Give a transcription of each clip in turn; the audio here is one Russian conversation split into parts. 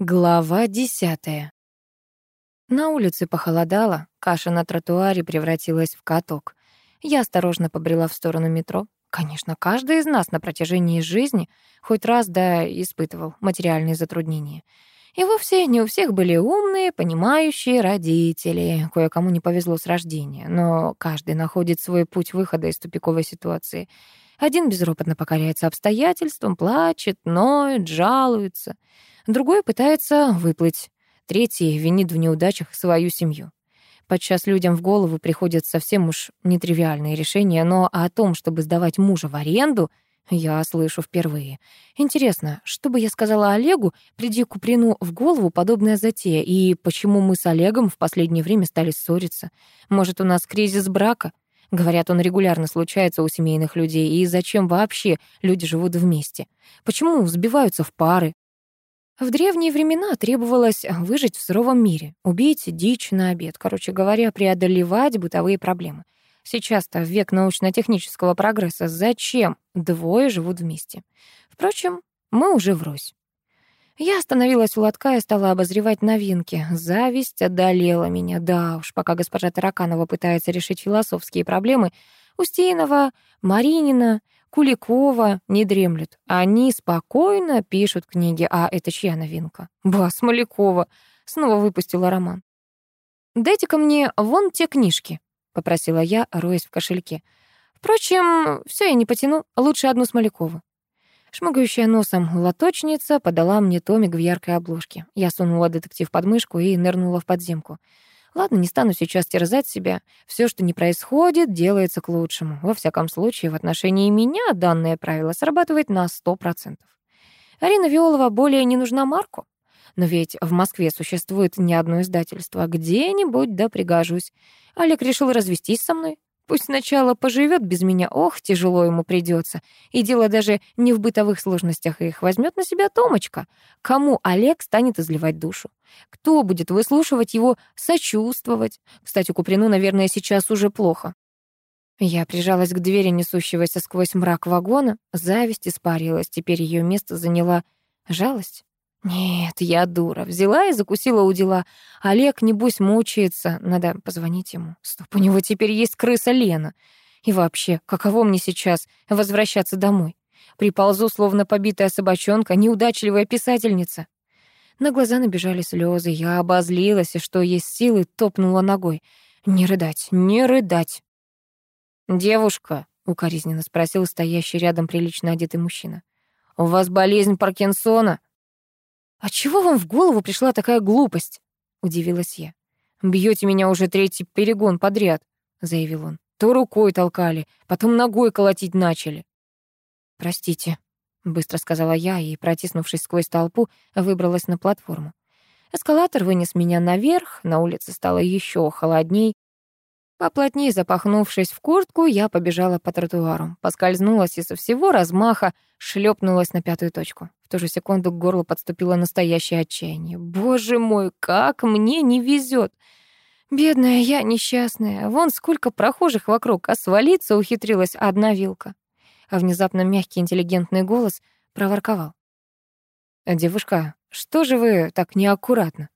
Глава десятая. На улице похолодало, каша на тротуаре превратилась в каток. Я осторожно побрела в сторону метро. Конечно, каждый из нас на протяжении жизни хоть раз да испытывал материальные затруднения. И вовсе не у всех были умные, понимающие родители. Кое-кому не повезло с рождения, но каждый находит свой путь выхода из тупиковой ситуации. Один безропотно покоряется обстоятельствам, плачет, ноет, жалуется — Другой пытается выплыть. Третий винит в неудачах свою семью. Подчас людям в голову приходят совсем уж нетривиальные решения, но о том, чтобы сдавать мужа в аренду, я слышу впервые. Интересно, что бы я сказала Олегу, приди Куприну в голову подобная затея, и почему мы с Олегом в последнее время стали ссориться? Может, у нас кризис брака? Говорят, он регулярно случается у семейных людей, и зачем вообще люди живут вместе? Почему сбиваются в пары? В древние времена требовалось выжить в суровом мире, убить дичь на обед, короче говоря, преодолевать бытовые проблемы. Сейчас-то, в век научно-технического прогресса, зачем двое живут вместе? Впрочем, мы уже врозь. Я остановилась у лотка и стала обозревать новинки. Зависть одолела меня. Да уж, пока госпожа Тараканова пытается решить философские проблемы, Устинова, Маринина Куликова не дремлет. Они спокойно пишут книги. А это чья новинка? Ба, Смолякова. Снова выпустила роман. «Дайте-ка мне вон те книжки», — попросила я, роясь в кошельке. «Впрочем, все я не потяну. Лучше одну Смолякову». Шмыгающая носом лоточница подала мне томик в яркой обложке. Я сунула детектив под мышку и нырнула в подземку. Ладно, не стану сейчас терзать себя. Все, что не происходит, делается к лучшему. Во всяком случае, в отношении меня данное правило срабатывает на 100%. Арина Виолова более не нужна Марку. Но ведь в Москве существует не одно издательство. Где-нибудь да пригожусь. Олег решил развестись со мной. Пусть сначала поживет без меня, ох, тяжело ему придется. И дело даже не в бытовых сложностях их возьмет на себя Томочка. Кому Олег станет изливать душу? Кто будет выслушивать его, сочувствовать? Кстати, Куприну, наверное, сейчас уже плохо. Я прижалась к двери, несущегося сквозь мрак вагона. Зависть испарилась, теперь ее место заняла жалость. Нет, я дура. Взяла и закусила у дела. Олег, небось, мучается. Надо позвонить ему. Стоп, у него теперь есть крыса Лена. И вообще, каково мне сейчас возвращаться домой? Приползу, словно побитая собачонка, неудачливая писательница. На глаза набежали слезы. Я обозлилась, и что есть силы, топнула ногой. Не рыдать, не рыдать. «Девушка», — укоризненно спросил стоящий рядом прилично одетый мужчина, «у вас болезнь Паркинсона?» «А чего вам в голову пришла такая глупость?» — удивилась я. «Бьете меня уже третий перегон подряд», — заявил он. «То рукой толкали, потом ногой колотить начали». «Простите», — быстро сказала я и, протиснувшись сквозь толпу, выбралась на платформу. Эскалатор вынес меня наверх, на улице стало еще холодней. Поплотнее запахнувшись в куртку, я побежала по тротуару, поскользнулась и со всего размаха шлепнулась на пятую точку. В ту же секунду к горлу подступило настоящее отчаяние. «Боже мой, как мне не везет! Бедная я несчастная. Вон сколько прохожих вокруг, а свалиться ухитрилась одна вилка». А внезапно мягкий интеллигентный голос проворковал. «Девушка, что же вы так неаккуратно?»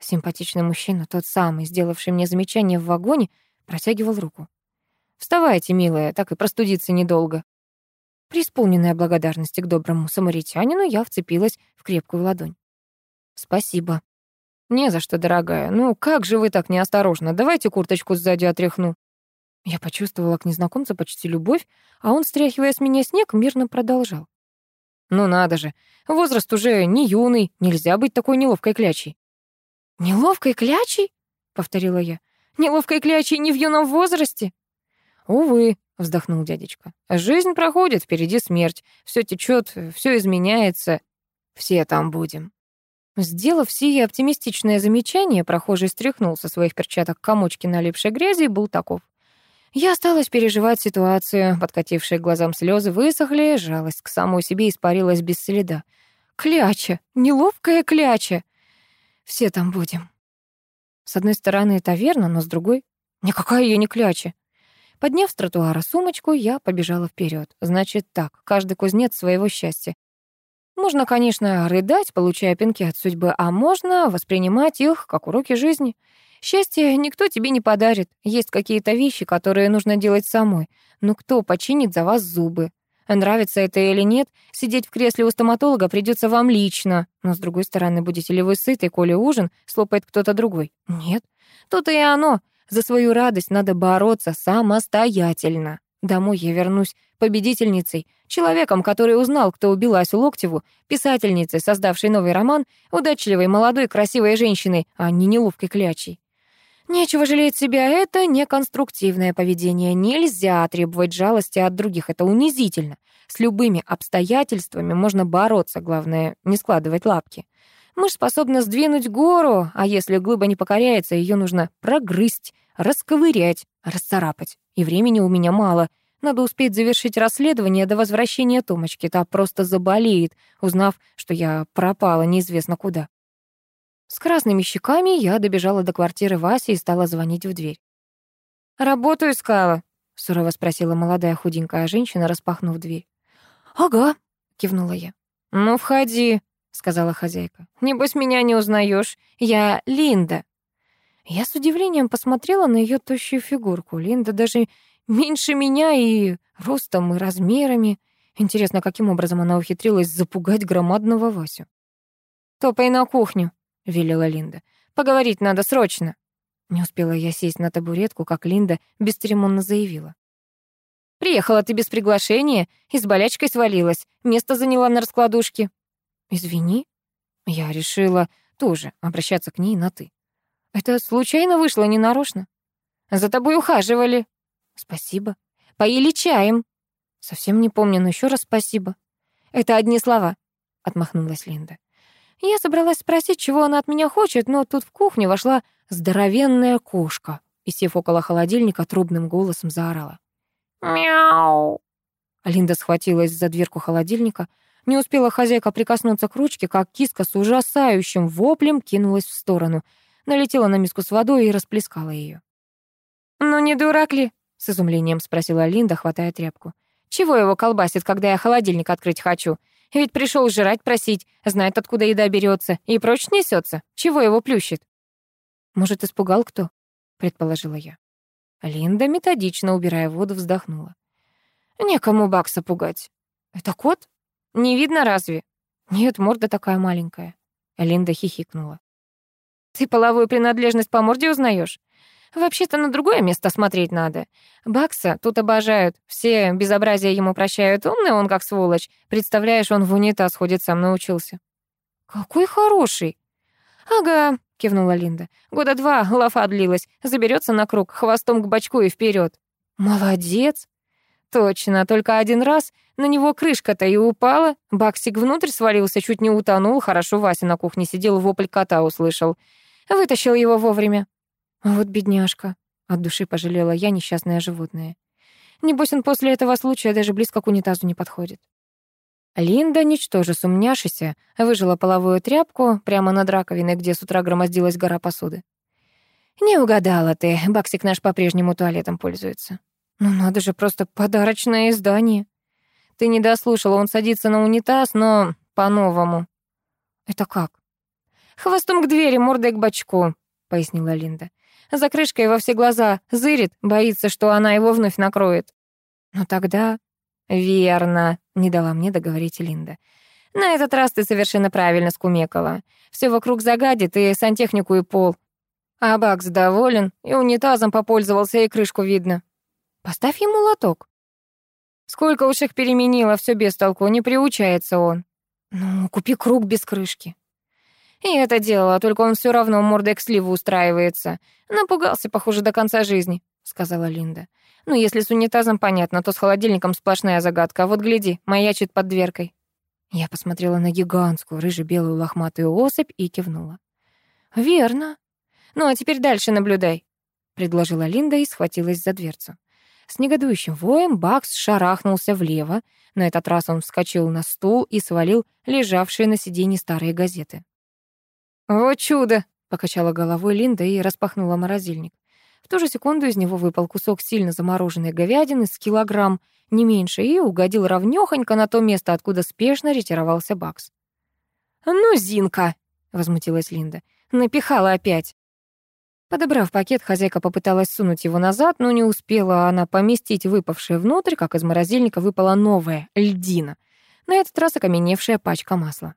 Симпатичный мужчина, тот самый, сделавший мне замечание в вагоне, протягивал руку. «Вставайте, милая, так и простудиться недолго». Преисполненная благодарности к доброму самаритянину, я вцепилась в крепкую ладонь. «Спасибо». «Не за что, дорогая. Ну, как же вы так неосторожно? Давайте курточку сзади отряхну». Я почувствовала к незнакомцу почти любовь, а он, стряхивая с меня снег, мирно продолжал. «Ну надо же, возраст уже не юный, нельзя быть такой неловкой клячей». «Неловкой клячей?» — повторила я. «Неловкой клячей не в юном возрасте?» «Увы», вздохнул дядечка. Жизнь проходит, впереди смерть. Все течет, все изменяется. Все там будем. Сделав сие оптимистичное замечание, прохожий стряхнул со своих перчаток комочки налипшей грязи и был таков. Я осталась переживать ситуацию, подкатившие глазам слезы высохли, жалость к самой себе испарилась без следа. Кляча, неловкая кляча. Все там будем. С одной стороны, это верно, но с другой... Никакая я не кляча. Подняв с тротуара сумочку, я побежала вперед. Значит так, каждый кузнец своего счастья. Можно, конечно, рыдать, получая пинки от судьбы, а можно воспринимать их как уроки жизни. Счастье никто тебе не подарит. Есть какие-то вещи, которые нужно делать самой. Но кто починит за вас зубы? Нравится это или нет, сидеть в кресле у стоматолога придется вам лично. Но, с другой стороны, будете ли вы сыты, коли ужин слопает кто-то другой? Нет. Тут и оно. За свою радость надо бороться самостоятельно. Домой я вернусь победительницей, человеком, который узнал, кто убил Асю Локтеву, писательницей, создавшей новый роман, удачливой, молодой, красивой женщиной, а не неловкой клячей. Нечего жалеть себя, это неконструктивное поведение. Нельзя требовать жалости от других, это унизительно. С любыми обстоятельствами можно бороться, главное, не складывать лапки. Мышь способна сдвинуть гору, а если глыба не покоряется, ее нужно прогрызть, расковырять, расцарапать. И времени у меня мало. Надо успеть завершить расследование до возвращения Томочки. Та просто заболеет, узнав, что я пропала неизвестно куда. С красными щеками я добежала до квартиры Васи и стала звонить в дверь. «Работу искала?» — сурово спросила молодая худенькая женщина, распахнув дверь. «Ага», — кивнула я. «Ну, входи», — сказала хозяйка. «Небось, меня не узнаешь. Я Линда». Я с удивлением посмотрела на ее тощую фигурку. Линда даже меньше меня и ростом, и размерами. Интересно, каким образом она ухитрилась запугать громадного Васю. «Топай на кухню», — велела Линда. «Поговорить надо срочно». Не успела я сесть на табуретку, как Линда бесцеремонно заявила. «Приехала ты без приглашения и с болячкой свалилась. Место заняла на раскладушке». «Извини». Я решила тоже обращаться к ней на «ты». «Это случайно вышло, ненарочно?» «За тобой ухаживали». «Спасибо». «Поели чаем». «Совсем не помню, но еще раз спасибо». «Это одни слова», — отмахнулась Линда. Я собралась спросить, чего она от меня хочет, но тут в кухню вошла здоровенная кошка и, сев около холодильника, трубным голосом заорала. «Мяу!» Линда схватилась за дверку холодильника. Не успела хозяйка прикоснуться к ручке, как киска с ужасающим воплем кинулась в сторону, налетела на миску с водой и расплескала ее. «Ну не дурак ли?» — с изумлением спросила Линда, хватая тряпку. «Чего его колбасит, когда я холодильник открыть хочу? Ведь пришел жрать просить, знает, откуда еда берется, и прочь несется. Чего его плющит? Может, испугал кто? Предположила я. Линда, методично убирая воду, вздохнула. Некому Бакса пугать. Это кот? Не видно разве? Нет, морда такая маленькая. Линда хихикнула. Ты половую принадлежность по морде узнаешь? Вообще-то на другое место смотреть надо. Бакса тут обожают. Все безобразия ему прощают. Умный он, как сволочь. Представляешь, он в унитаз ходит, сам научился. Какой хороший. Ага, кивнула Линда. Года два лафа длилась. Заберется на круг, хвостом к бочку и вперед. Молодец. Точно, только один раз на него крышка-то и упала. Баксик внутрь свалился, чуть не утонул. Хорошо Вася на кухне сидел, вопль кота услышал. Вытащил его вовремя. А вот бедняжка. От души пожалела я несчастное животное. Небось, он после этого случая даже близко к унитазу не подходит. Линда, ничтоже сумняшися, выжила половую тряпку прямо над раковиной, где с утра громоздилась гора посуды. «Не угадала ты, Баксик наш по-прежнему туалетом пользуется». «Ну надо же, просто подарочное издание». «Ты не дослушала, он садится на унитаз, но по-новому». «Это как?» «Хвостом к двери, мордой к бачку», — пояснила Линда. За крышкой во все глаза зырит, боится, что она его вновь накроет. Но тогда... Верно, не дала мне договорить Линда. На этот раз ты совершенно правильно скумекала. Все вокруг загадит, и сантехнику, и пол. А Бакс доволен, и унитазом попользовался, и крышку видно. Поставь ему лоток. Сколько уж их переменила, все без толку, не приучается он. Ну, купи круг без крышки. И это делала, только он все равно мордой к сливу устраивается. Напугался, похоже, до конца жизни», — сказала Линда. «Ну, если с унитазом понятно, то с холодильником сплошная загадка. Вот гляди, маячит под дверкой». Я посмотрела на гигантскую рыже-белую лохматую особь и кивнула. «Верно. Ну, а теперь дальше наблюдай», — предложила Линда и схватилась за дверцу. С негодующим воем Бакс шарахнулся влево. На этот раз он вскочил на стул и свалил лежавшие на сиденье старые газеты. «Вот чудо!» — покачала головой Линда и распахнула морозильник. В ту же секунду из него выпал кусок сильно замороженной говядины с килограмм, не меньше, и угодил ровнёхонько на то место, откуда спешно ретировался Бакс. «Ну, Зинка!» — возмутилась Линда. «Напихала опять!» Подобрав пакет, хозяйка попыталась сунуть его назад, но не успела она поместить выпавшее внутрь, как из морозильника выпала новая льдина. На этот раз окаменевшая пачка масла.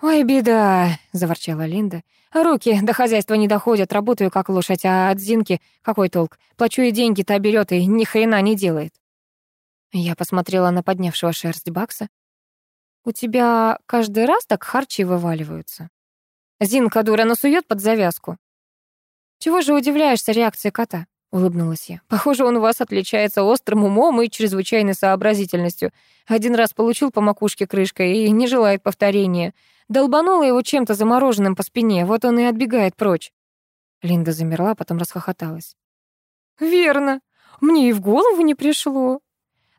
«Ой, беда!» — заворчала Линда. «Руки до хозяйства не доходят, работаю как лошадь, а от Зинки какой толк? Плачу ей деньги, та берет и ни хрена не делает». Я посмотрела на поднявшего шерсть Бакса. «У тебя каждый раз так харчи вываливаются?» Зинка, дура, насует под завязку. «Чего же удивляешься реакции кота?» — улыбнулась я. «Похоже, он у вас отличается острым умом и чрезвычайной сообразительностью. Один раз получил по макушке крышкой и не желает повторения. Долбанула его чем-то замороженным по спине, вот он и отбегает прочь». Линда замерла, потом расхохоталась. «Верно. Мне и в голову не пришло.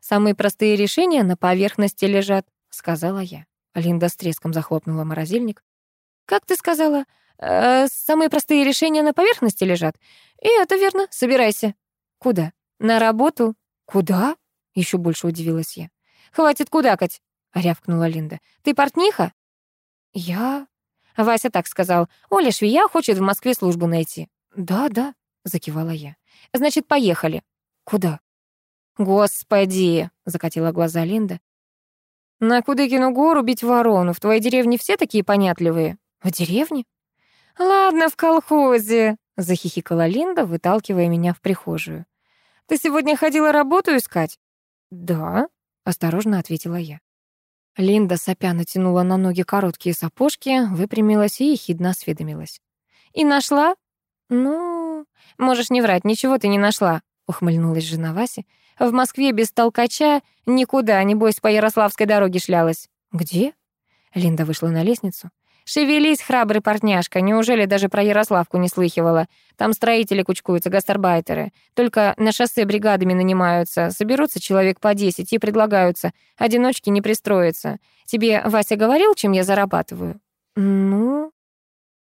Самые простые решения на поверхности лежат», — сказала я. Линда с треском захлопнула морозильник. «Как ты сказала? Э, самые простые решения на поверхности лежат. И это верно. Собирайся. Куда? На работу? Куда? Еще больше удивилась я. Хватит кудакать, рявкнула Линда. Ты портниха? Я? Вася так сказал. Оля швея хочет в Москве службу найти. Да, да, закивала я. Значит, поехали. Куда? Господи, закатила глаза Линда. На Кудыкину гору бить ворону. В твоей деревне все такие понятливые. В деревне? «Ладно, в колхозе», — захихикала Линда, выталкивая меня в прихожую. «Ты сегодня ходила работу искать?» «Да», — осторожно ответила я. Линда сопя натянула на ноги короткие сапожки, выпрямилась и ехидно осведомилась. «И нашла?» «Ну, можешь не врать, ничего ты не нашла», — ухмыльнулась жена Васи. «В Москве без толкача никуда, небось, по Ярославской дороге шлялась». «Где?» Линда вышла на лестницу. «Шевелись, храбрый партняшка, неужели даже про Ярославку не слыхивала? Там строители кучкуются, гастарбайтеры. Только на шоссе бригадами нанимаются, соберутся человек по десять и предлагаются. Одиночки не пристроятся. Тебе Вася говорил, чем я зарабатываю?» «Ну...»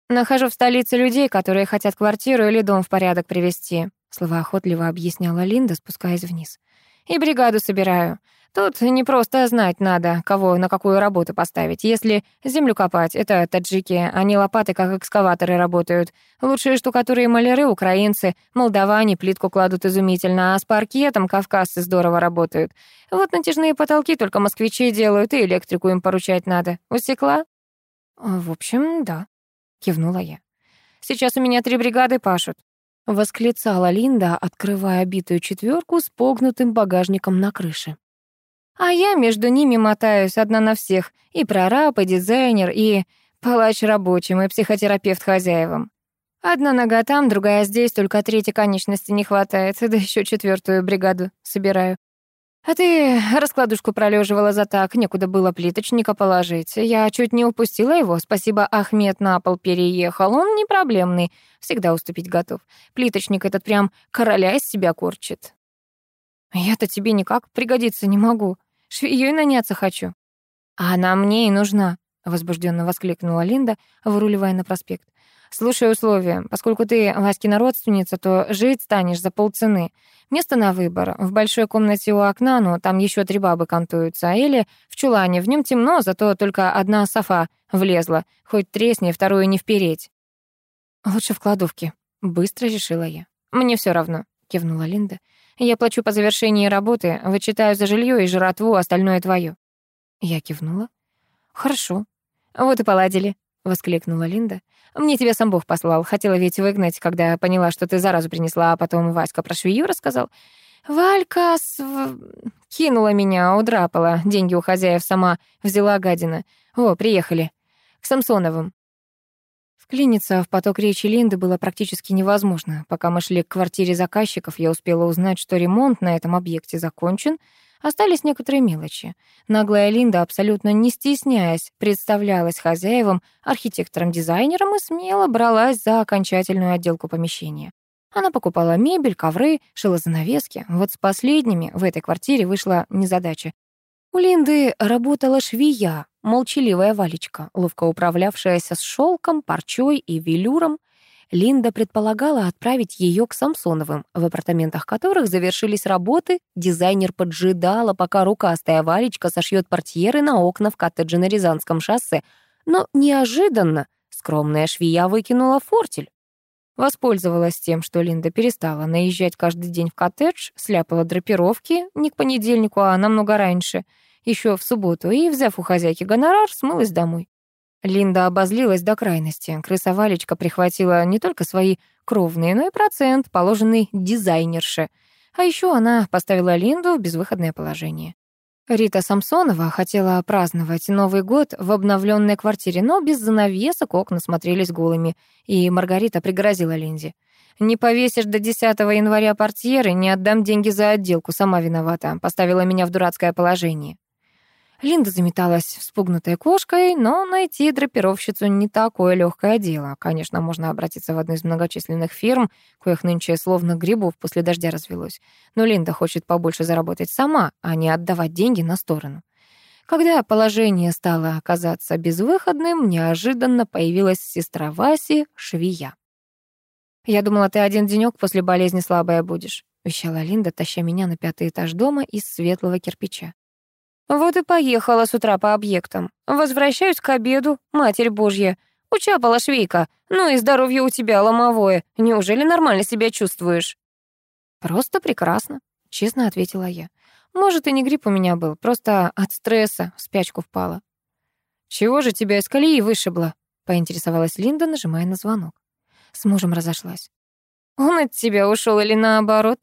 «Нахожу в столице людей, которые хотят квартиру или дом в порядок привести», словоохотливо объясняла Линда, спускаясь вниз. «И бригаду собираю. Тут не просто знать надо, кого на какую работу поставить. Если землю копать, это таджики, они лопаты как экскаваторы работают. Лучшие штукатуры и маляры — украинцы, молдаване плитку кладут изумительно, а с паркетом кавказцы здорово работают. Вот натяжные потолки только москвичи делают, и электрику им поручать надо. Усекла? В общем, да, кивнула я. Сейчас у меня три бригады пашут. Восклицала Линда, открывая битую четверку с погнутым багажником на крыше. А я между ними мотаюсь одна на всех. И прораб, и дизайнер, и палач рабочим, и психотерапевт хозяевам. Одна нога там, другая здесь, только третьей конечности не хватает, да еще четвертую бригаду собираю. А ты раскладушку пролеживала за так, некуда было плиточника положить. Я чуть не упустила его. Спасибо, Ахмед на пол переехал. Он не проблемный, всегда уступить готов. Плиточник этот прям короля из себя корчит. Я-то тебе никак пригодиться не могу. Швеей наняться хочу. А она мне и нужна, возбужденно воскликнула Линда, выруливая на проспект. Слушай условия. Поскольку ты Васькина родственница, то жить станешь за полцены. Место на выбор. В большой комнате у окна, но там еще три бабы кантуются. Или в чулане. В нем темно, зато только одна софа влезла. Хоть тресни, вторую не впереть. Лучше в кладовке. Быстро решила я. Мне все равно, кивнула Линда. Я плачу по завершении работы, вычитаю за жилье и жратву, остальное твое. Я кивнула. Хорошо. Вот и поладили, воскликнула Линда. Мне тебя сам Бог послал. Хотела ведь выгнать, когда поняла, что ты заразу принесла, а потом Васька про швею рассказал. Валька св... кинула меня, удрапала. Деньги у хозяев сама взяла гадина. О, приехали. К Самсоновым. Вклиниться в поток речи Линды было практически невозможно. Пока мы шли к квартире заказчиков, я успела узнать, что ремонт на этом объекте закончен, остались некоторые мелочи. Наглая Линда, абсолютно не стесняясь, представлялась хозяевам, архитектором-дизайнером и смело бралась за окончательную отделку помещения. Она покупала мебель, ковры, шила занавески. Вот с последними в этой квартире вышла незадача. У Линды работала швея, молчаливая Валечка, ловко управлявшаяся с шелком, парчой и велюром. Линда предполагала отправить ее к Самсоновым, в апартаментах которых завершились работы. Дизайнер поджидала, пока рукастая Валечка сошьет портьеры на окна в коттедже на Рязанском шоссе. Но неожиданно скромная швея выкинула фортель. Воспользовалась тем, что Линда перестала наезжать каждый день в коттедж, сляпала драпировки не к понедельнику, а намного раньше, еще в субботу, и, взяв у хозяйки гонорар, смылась домой. Линда обозлилась до крайности. Крыса Валечка прихватила не только свои кровные, но и процент, положенный дизайнерше. А еще она поставила Линду в безвыходное положение. Рита Самсонова хотела праздновать Новый год в обновленной квартире, но без занавесок окна смотрелись голыми, и Маргарита пригрозила Линде. «Не повесишь до 10 января портьеры, не отдам деньги за отделку, сама виновата. Поставила меня в дурацкое положение». Линда заметалась вспугнутой кошкой, но найти драпировщицу не такое легкое дело. Конечно, можно обратиться в одну из многочисленных фирм, коих нынче словно грибов после дождя развелось. Но Линда хочет побольше заработать сама, а не отдавать деньги на сторону. Когда положение стало оказаться безвыходным, неожиданно появилась сестра Васи, швея. «Я думала, ты один денёк после болезни слабая будешь», — вещала Линда, таща меня на пятый этаж дома из светлого кирпича. Вот и поехала с утра по объектам. Возвращаюсь к обеду, Матерь Божья. Учапала швейка. Ну и здоровье у тебя ломовое. Неужели нормально себя чувствуешь? Просто прекрасно, честно ответила я. Может, и не грипп у меня был, просто от стресса в спячку впала. Чего же тебя из колеи вышибло? Поинтересовалась Линда, нажимая на звонок. С мужем разошлась. Он от тебя ушел или наоборот?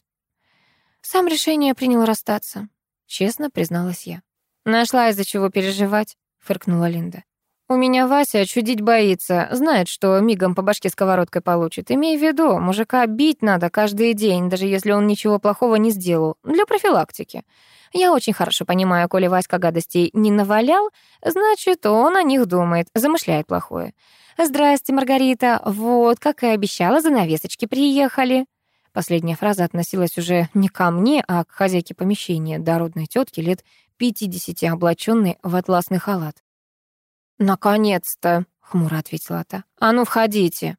Сам решение принял расстаться, честно призналась я. «Нашла из-за чего переживать», — фыркнула Линда. «У меня Вася чудить боится, знает, что мигом по башке сковородкой получит. Имей в виду, мужика бить надо каждый день, даже если он ничего плохого не сделал, для профилактики. Я очень хорошо понимаю, коли Васька гадостей не навалял, значит, он о них думает, замышляет плохое. «Здрасте, Маргарита, вот, как и обещала, занавесочки приехали». Последняя фраза относилась уже не ко мне, а к хозяйке помещения, дородной тетке лет пятидесяти, облаченной в атласный халат. «Наконец-то!» — хмуро ответила та. «А ну, входите!»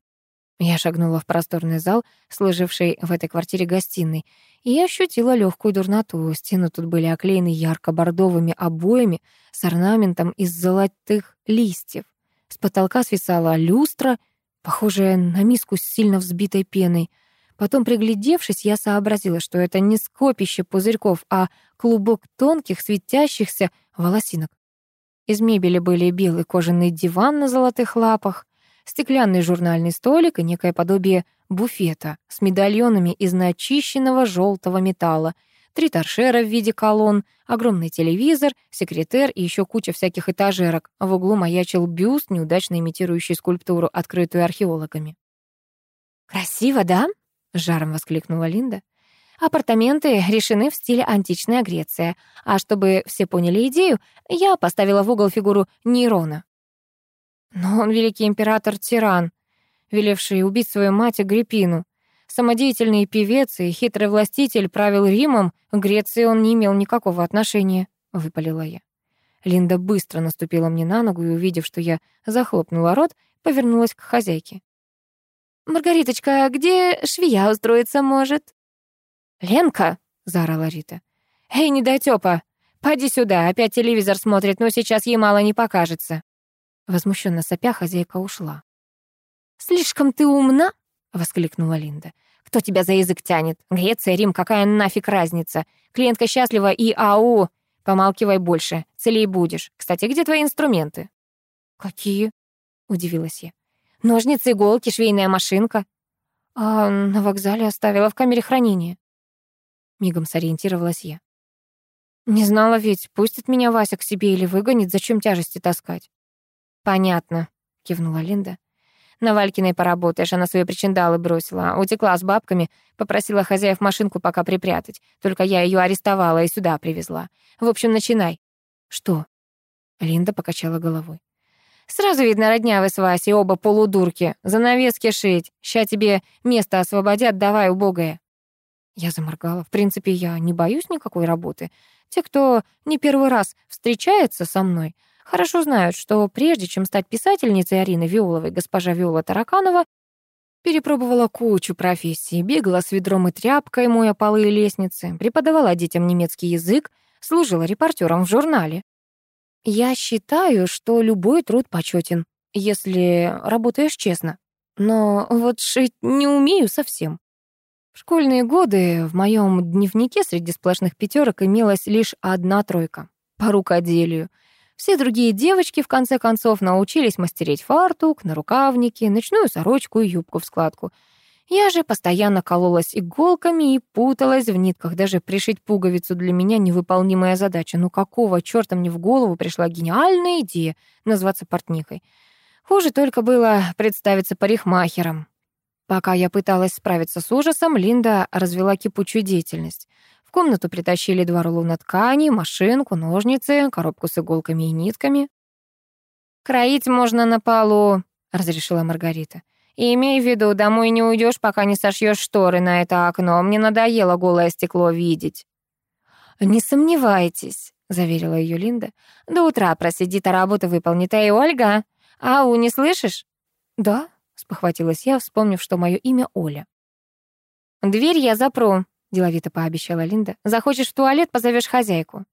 Я шагнула в просторный зал, служивший в этой квартире гостиной, и ощутила легкую дурноту. Стены тут были оклеены ярко-бордовыми обоями с орнаментом из золотых листьев. С потолка свисала люстра, похожая на миску с сильно взбитой пеной. Потом, приглядевшись, я сообразила, что это не скопище пузырьков, а клубок тонких, светящихся волосинок. Из мебели были белый кожаный диван на золотых лапах, стеклянный журнальный столик и некое подобие буфета с медальонами из начищенного желтого металла, три торшера в виде колонн, огромный телевизор, секретер и еще куча всяких этажерок. В углу маячил бюст, неудачно имитирующий скульптуру, открытую археологами. «Красиво, да?» — жаром воскликнула Линда. Апартаменты решены в стиле античная Греция, а чтобы все поняли идею, я поставила в угол фигуру Нейрона. Но он великий император-тиран, велевший убить свою мать Агриппину. Самодеятельный певец и хитрый властитель правил Римом, к Греции он не имел никакого отношения, — выпалила я. Линда быстро наступила мне на ногу и, увидев, что я захлопнула рот, повернулась к хозяйке. «Маргариточка, где швея устроиться может?» «Ленка!» — заорала Рита. «Эй, недотёпа! Поди сюда, опять телевизор смотрит, но сейчас ей мало не покажется». Возмущенно сопя, хозяйка ушла. «Слишком ты умна?» — воскликнула Линда. «Кто тебя за язык тянет? Греция, Рим, какая нафиг разница? Клиентка счастлива и ау! Помалкивай больше, целей будешь. Кстати, где твои инструменты?» «Какие?» — удивилась я. Ножницы, иголки, швейная машинка. А на вокзале оставила в камере хранения. Мигом сориентировалась я. Не знала ведь, пустит меня Вася к себе или выгонит, зачем тяжести таскать. Понятно, кивнула Линда. На Валькиной поработаешь, она свои причиндалы бросила. Утекла с бабками, попросила хозяев машинку пока припрятать. Только я ее арестовала и сюда привезла. В общем, начинай. Что? Линда покачала головой. Сразу видно, родня вы с Васей, оба полудурки. Занавески шить. Ща тебе место освободят, давай, убогая. Я заморгала. В принципе, я не боюсь никакой работы. Те, кто не первый раз встречается со мной, хорошо знают, что прежде чем стать писательницей Арины Виоловой, госпожа Виола Тараканова Перепробовала кучу профессий, бегала с ведром и тряпкой, моя полы и лестницы, преподавала детям немецкий язык, служила репортером в журнале. Я считаю, что любой труд почетен, если работаешь честно. Но вот шить не умею совсем. В школьные годы в моем дневнике среди сплошных пятерок имелась лишь одна тройка — по рукоделию. Все другие девочки, в конце концов, научились мастерить фартук, нарукавники, ночную сорочку и юбку в складку. Я же постоянно кололась иголками и путалась в нитках. Даже пришить пуговицу для меня невыполнимая задача. Ну какого чёрта мне в голову пришла гениальная идея назваться портникой? Хуже только было представиться парикмахером. Пока я пыталась справиться с ужасом, Линда развела кипучую деятельность. В комнату притащили два рулона ткани, машинку, ножницы, коробку с иголками и нитками. «Кроить можно на полу», — разрешила Маргарита. «И имей в виду, домой не уйдешь, пока не сошьешь шторы на это окно. Мне надоело голое стекло видеть». «Не сомневайтесь», — заверила ее Линда. «До утра просидит, а работу выполнит. Эй, Ольга, ау, не слышишь?» «Да», — спохватилась я, вспомнив, что мое имя Оля. «Дверь я запру», — деловито пообещала Линда. «Захочешь в туалет, позовешь хозяйку».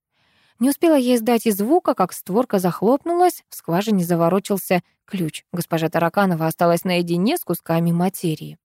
Не успела я издать и звука, как створка захлопнулась, в скважине заворочился ключ. Госпожа Тараканова осталась наедине с кусками материи.